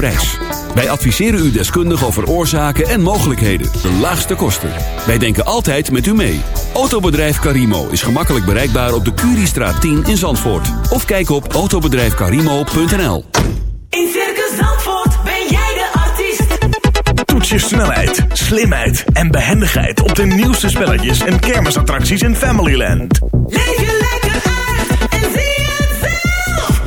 lage prijs. Wij adviseren u deskundig over oorzaken en mogelijkheden. De laagste kosten. Wij denken altijd met u mee. Autobedrijf Carimo is gemakkelijk bereikbaar op de Curiestraat 10 in Zandvoort. Of kijk op autobedrijfcarimo.nl In Circus Zandvoort ben jij de artiest. Toets je snelheid, slimheid en behendigheid op de nieuwste spelletjes en kermisattracties in Familyland. Leef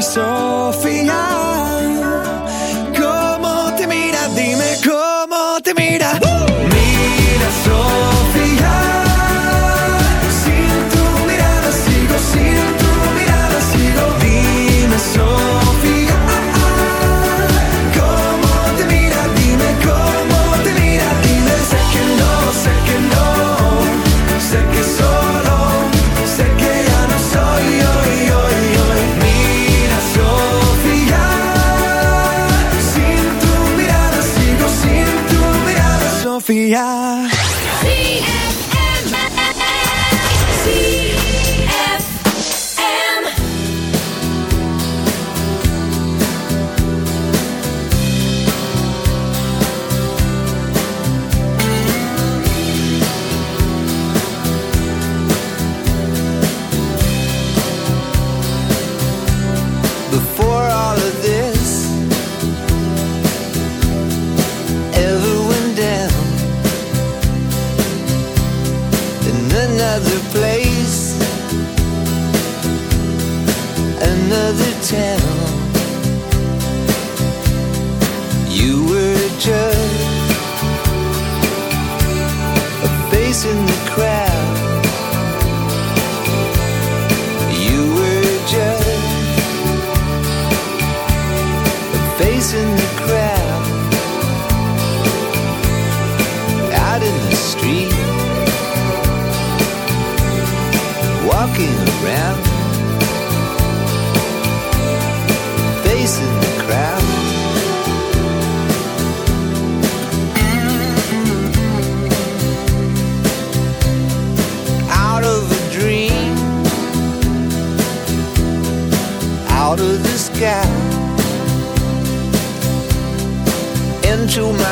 Dime, into my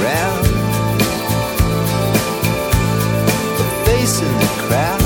around, face in the crowd.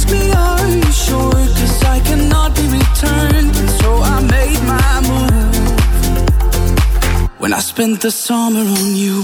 returned, so I made my move. When I spent the summer on you.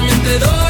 también te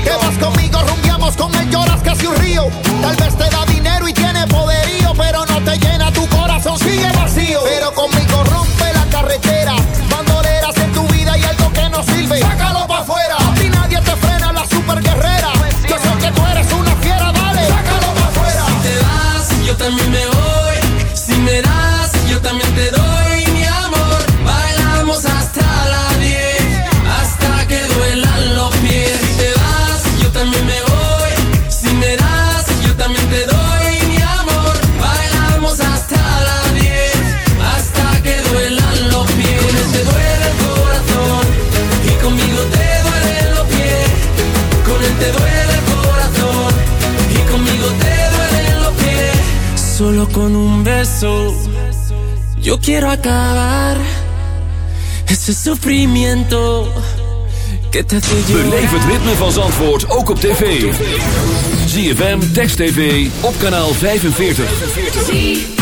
Que vas conmigo, rumbiamos con él, lloras casi un río. Yo quiero acabar ese sufrimiento que te hace Beleef het ritme van Zandvoort ook op tv. ZFM Text TV op kanaal 45.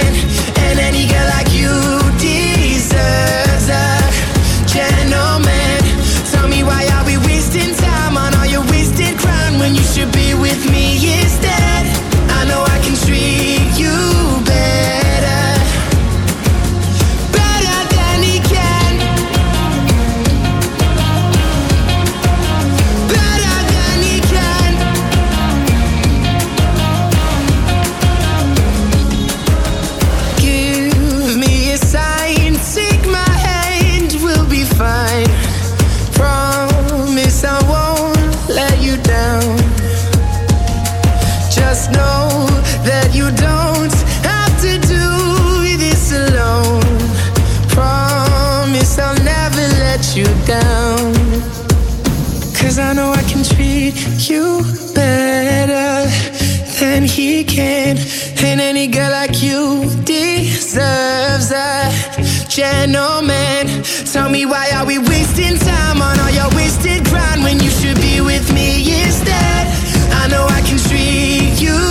gentleman. Tell me why are we wasting time on all your wasted grind when you should be with me instead? I know I can treat you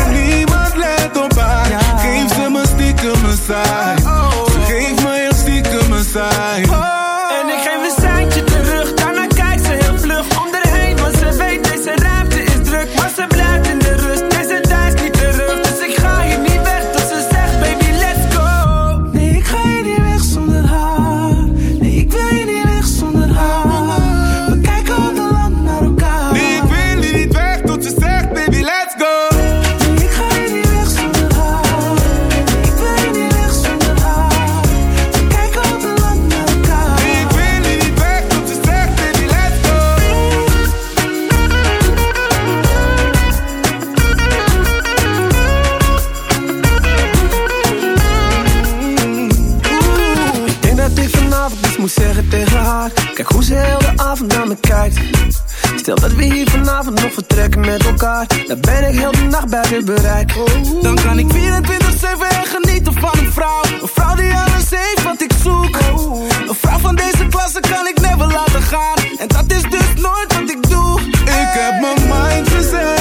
Stel dat we hier vanavond nog vertrekken met elkaar Dan ben ik heel de nacht bij weer bereik. Dan kan ik 24-7 genieten van een vrouw Een vrouw die alles heeft wat ik zoek. Een vrouw van deze klasse kan ik never laten gaan En dat is dus nooit wat ik doe. Ik heb mijn mind gezet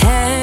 Hey.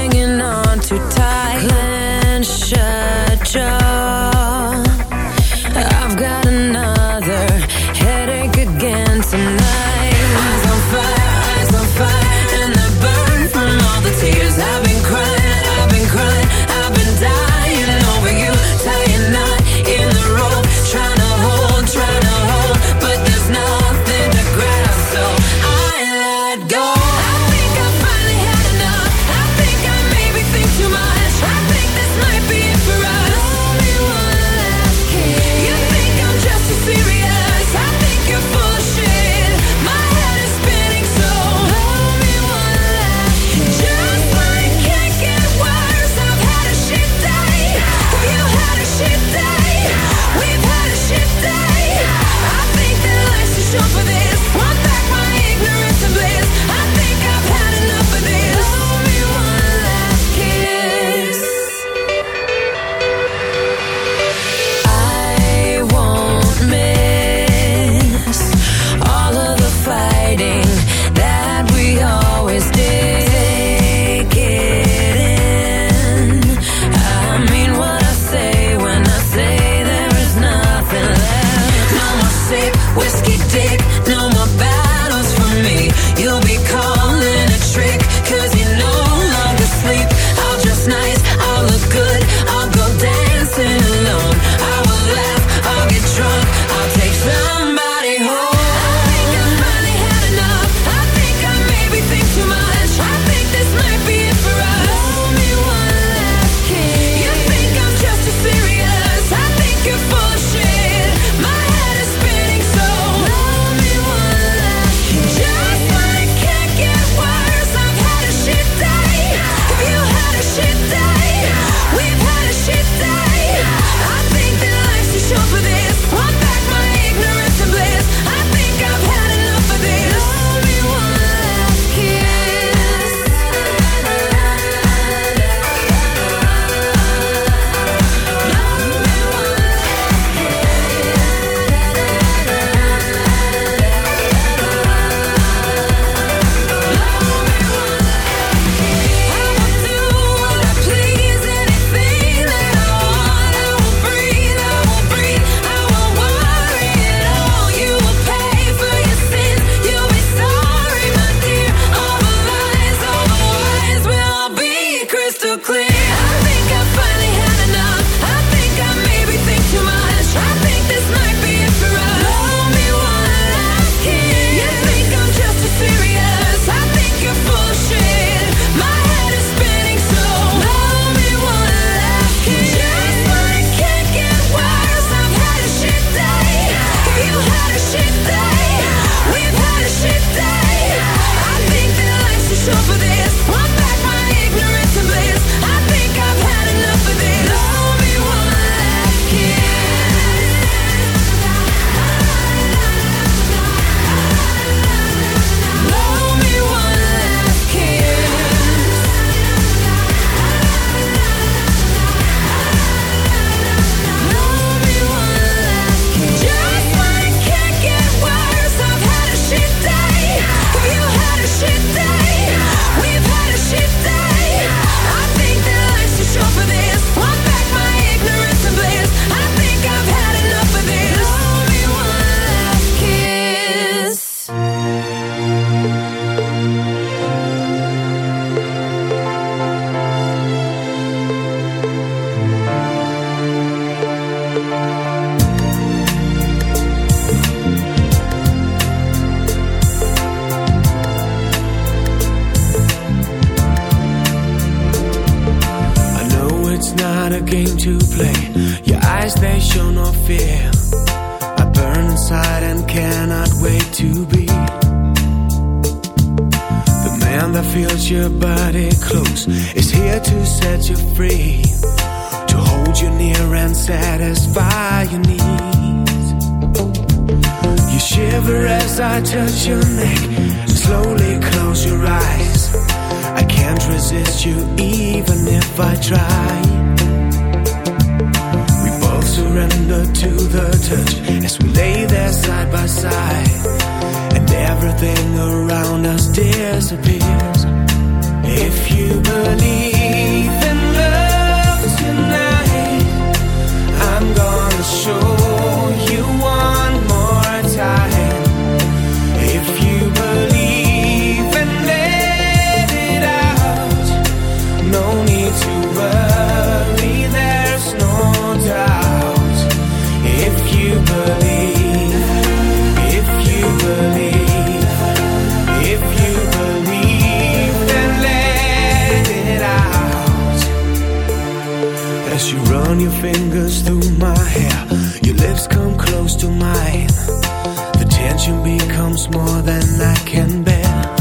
Becomes more than I can bear.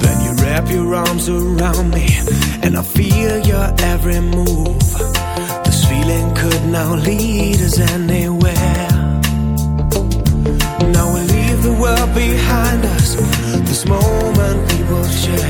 Then you wrap your arms around me, and I feel your every move. This feeling could now lead us anywhere. Now we leave the world behind us. This moment we will share.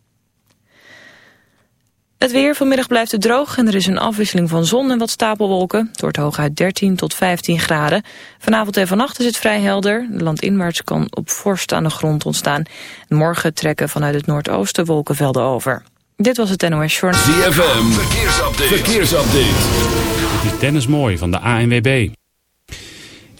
Het weer vanmiddag blijft het droog en er is een afwisseling van zon en wat stapelwolken. Het wordt hooguit 13 tot 15 graden. Vanavond en vannacht is het vrij helder. Landinwaarts kan op vorst aan de grond ontstaan. Morgen trekken vanuit het noordoosten wolkenvelden over. Dit was het NOS Journal. ZFM, verkeersupdate. verkeersupdate. Dit is Dennis Mooi van de ANWB.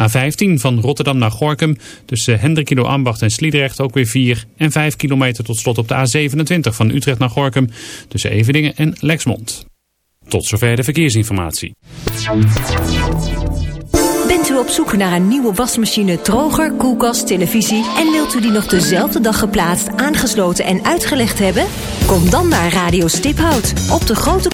A15 van Rotterdam naar Gorkum tussen Hendrikido Ambacht en Sliedrecht ook weer 4. En 5 kilometer tot slot op de A27 van Utrecht naar Gorkum tussen Evedingen en Lexmond. Tot zover de verkeersinformatie. Bent u op zoek naar een nieuwe wasmachine, droger, koelkast, televisie... en wilt u die nog dezelfde dag geplaatst, aangesloten en uitgelegd hebben? Kom dan naar Radio Stiphout op de Grote